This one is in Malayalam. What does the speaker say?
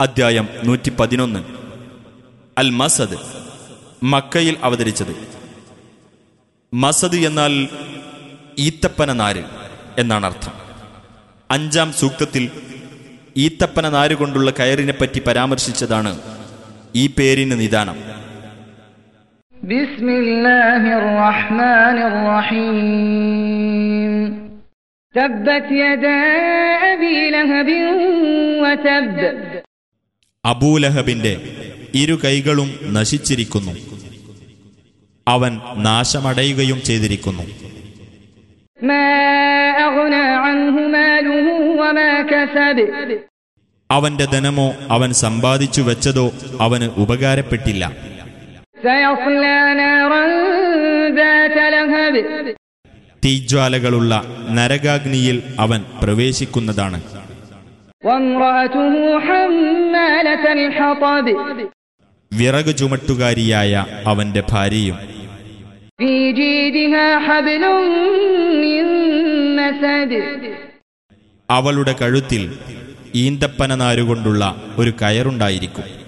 അദ്ധ്യായം നൂറ്റി പതിനൊന്ന് അൽ മസദ് മക്കയിൽ അവതരിച്ചത് മസദ് എന്നാൽ ഈത്തപ്പന നാര് എന്നാണ് അർത്ഥം അഞ്ചാം സൂക്തത്തിൽ ഈത്തപ്പന നാര് കൊണ്ടുള്ള കയറിനെ പറ്റി പരാമർശിച്ചതാണ് ഈ പേരിന് നിദാനം بسم الله الرحمن الرحيم تبت يدا أبي لهب وتب അബൂലഹബിന്റെ ഇരു കൈകളും നശിച്ചിരിക്കുന്നു. അവൻ നാശമടയുകയും ചെയ്തിരിക്കുന്നു. അവന്റെ ധനമോ അവൻ സമ്പാദിച്ചു വെച്ചതോ അവന് ഉപകാരപ്പെട്ടില്ല. തീജ്വാലകളുള്ള നരകാഗ്നിയിൽ അവൻ പ്രവേശിക്കുന്നതാണ്. വിറക് ചുമട്ടുകാരിയായ അവന്റെ ഭാര്യയും അവളുടെ കഴുത്തിൽ ഈന്തപ്പന നാരുകൊണ്ടുള്ള ഒരു കയറുണ്ടായിരിക്കും.